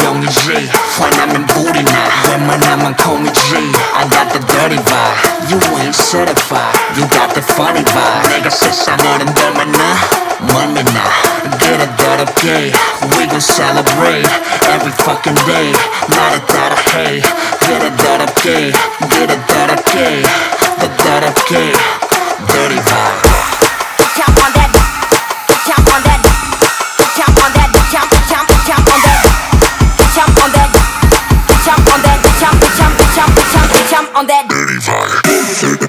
young G When I'm in booty now Women I'ma call me G I got the dirty vibe. You ain't certified. You got the funny vibe. 내가 세상에는 너만 나 Monday night Get a daughter gay. We gon' celebrate Every fucking day. Not a daughter hey Get a daughter gay. Get a daughter gay. The daughter gay. Dirty vibe. Jump on that on that. dirty vibe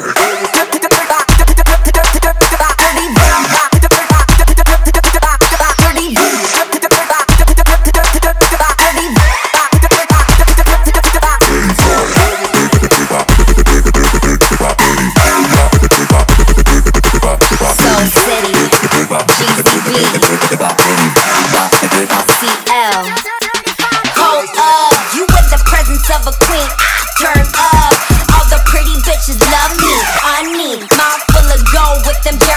that. Them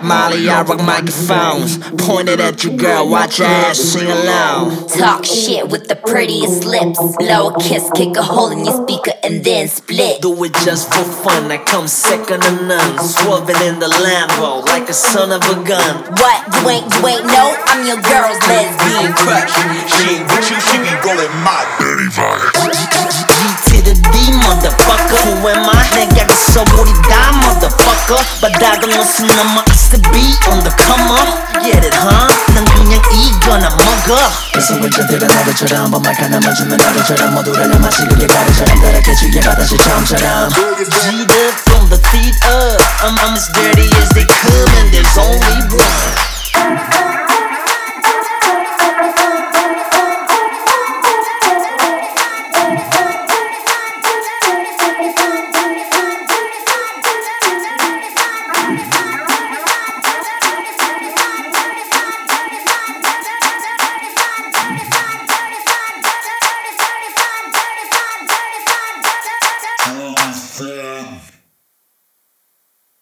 Molly, I rock microphones. Pointed at you, girl, watch your ass sing along. Talk shit with the prettiest lips. Lower kiss, kick a hole in your speaker, and then split. Do it just for fun, I come second to none. Swerving in the Lambo like a son of a gun. What? You ain't, you ain't no? I'm your girl's lesbian crush. She ain't with you, she be rolling my dirty violence. G to the D, motherfucker. Who am I? Got so booty die, motherfucker. motherfucker. 바닥은 무슨 남아 있어 be on the come up. Get it, huh? 난 그냥 이거나 먹어. 그래서 운전대가 나를처럼 번말 하나 멈추면 나를처럼 모두를 나 마시기에 가르처럼 더럽게 지게 바다시 처음처럼 G'd up from the feet up. I'm, I'm as dirty as they come, and there's only one.